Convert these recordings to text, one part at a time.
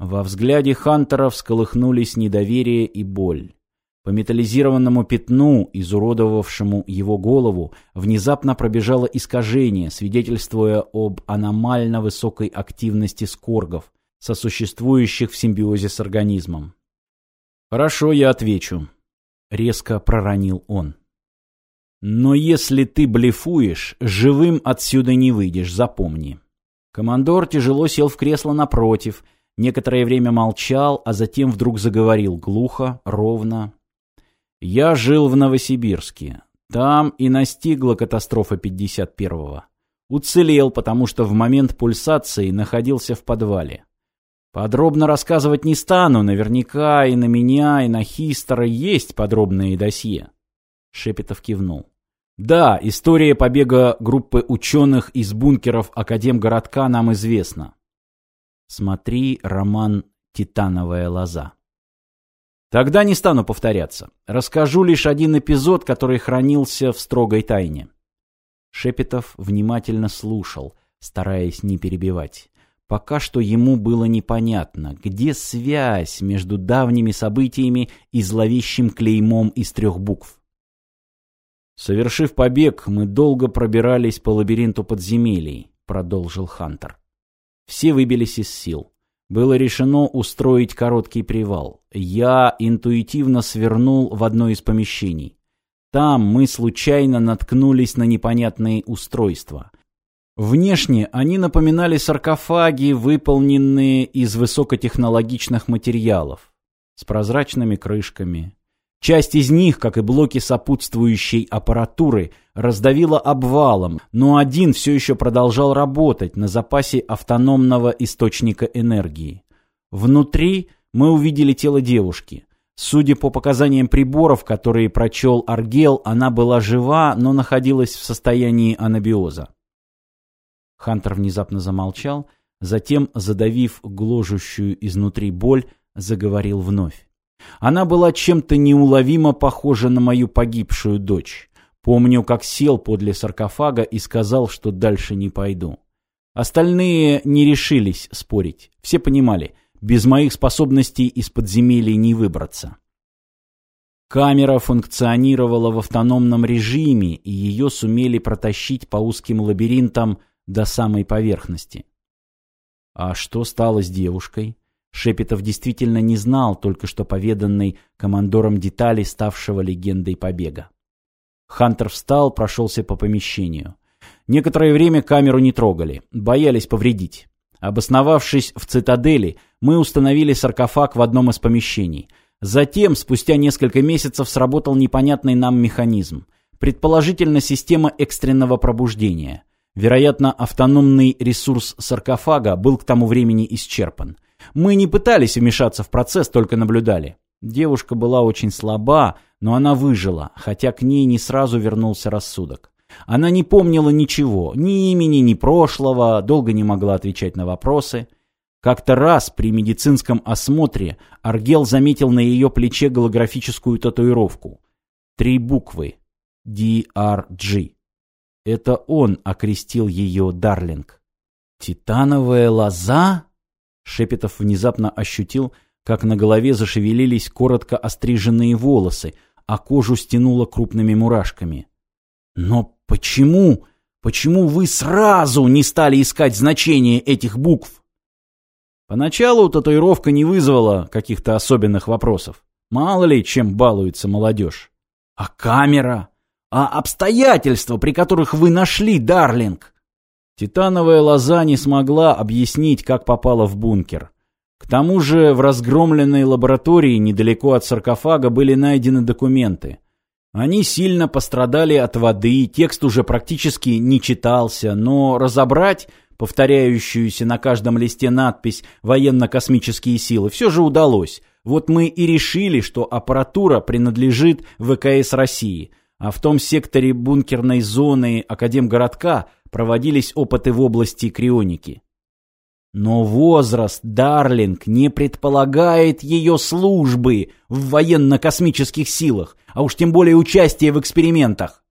Во взгляде Хантера всколыхнулись недоверие и боль. По металлизированному пятну, изуродовавшему его голову, внезапно пробежало искажение, свидетельствуя об аномально высокой активности скоргов, сосуществующих в симбиозе с организмом. «Хорошо, я отвечу», — резко проронил он. «Но если ты блефуешь, живым отсюда не выйдешь, запомни». Командор тяжело сел в кресло напротив, некоторое время молчал, а затем вдруг заговорил глухо, ровно, я жил в Новосибирске. Там и настигла катастрофа 51-го. Уцелел, потому что в момент пульсации находился в подвале. Подробно рассказывать не стану, наверняка и на меня, и на Хистера есть подробные досье. Шепетов кивнул. Да, история побега группы ученых из бункеров Академгородка нам известна. Смотри роман «Титановая лоза». Тогда не стану повторяться. Расскажу лишь один эпизод, который хранился в строгой тайне. Шепетов внимательно слушал, стараясь не перебивать. Пока что ему было непонятно, где связь между давними событиями и зловещим клеймом из трех букв. «Совершив побег, мы долго пробирались по лабиринту подземелий», — продолжил Хантер. Все выбились из сил было решено устроить короткий привал. Я интуитивно свернул в одно из помещений. Там мы случайно наткнулись на непонятные устройства. Внешне они напоминали саркофаги, выполненные из высокотехнологичных материалов, с прозрачными крышками, Часть из них, как и блоки сопутствующей аппаратуры, раздавила обвалом, но один все еще продолжал работать на запасе автономного источника энергии. Внутри мы увидели тело девушки. Судя по показаниям приборов, которые прочел Аргел, она была жива, но находилась в состоянии анабиоза. Хантер внезапно замолчал, затем, задавив гложущую изнутри боль, заговорил вновь. Она была чем-то неуловимо похожа на мою погибшую дочь. Помню, как сел подле саркофага и сказал, что дальше не пойду. Остальные не решились спорить. Все понимали, без моих способностей из подземелий не выбраться. Камера функционировала в автономном режиме, и ее сумели протащить по узким лабиринтам до самой поверхности. А что стало с девушкой? Шепетов действительно не знал только что поведанной командором детали ставшего легендой побега. Хантер встал, прошелся по помещению. Некоторое время камеру не трогали, боялись повредить. Обосновавшись в цитадели, мы установили саркофаг в одном из помещений. Затем, спустя несколько месяцев, сработал непонятный нам механизм. Предположительно, система экстренного пробуждения. Вероятно, автономный ресурс саркофага был к тому времени исчерпан. Мы не пытались вмешаться в процесс, только наблюдали. Девушка была очень слаба, но она выжила, хотя к ней не сразу вернулся рассудок. Она не помнила ничего, ни имени, ни прошлого, долго не могла отвечать на вопросы. Как-то раз при медицинском осмотре Аргел заметил на ее плече голографическую татуировку. Три буквы. DRG. Это он окрестил ее Дарлинг. «Титановая лоза?» Шепетов внезапно ощутил, как на голове зашевелились коротко остриженные волосы, а кожу стянуло крупными мурашками. «Но почему, почему вы сразу не стали искать значение этих букв?» Поначалу татуировка не вызвала каких-то особенных вопросов. Мало ли, чем балуется молодежь. А камера? А обстоятельства, при которых вы нашли Дарлинг? Титановая лоза не смогла объяснить, как попала в бункер. К тому же в разгромленной лаборатории недалеко от саркофага были найдены документы. Они сильно пострадали от воды, текст уже практически не читался, но разобрать повторяющуюся на каждом листе надпись «Военно-космические силы» все же удалось. Вот мы и решили, что аппаратура принадлежит ВКС России, а в том секторе бункерной зоны Академгородка – проводились опыты в области крионики. Но возраст Дарлинг не предполагает ее службы в военно-космических силах, а уж тем более участия в экспериментах.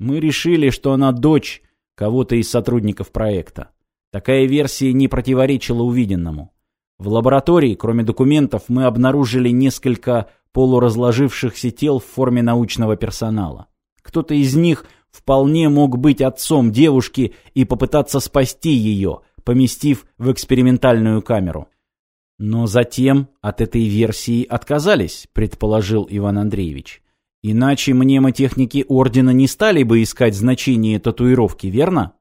Мы решили, что она дочь кого-то из сотрудников проекта. Такая версия не противоречила увиденному. В лаборатории, кроме документов, мы обнаружили несколько полуразложившихся тел в форме научного персонала. Кто-то из них вполне мог быть отцом девушки и попытаться спасти ее, поместив в экспериментальную камеру. Но затем от этой версии отказались, предположил Иван Андреевич. Иначе мнемотехники Ордена не стали бы искать значение татуировки, верно?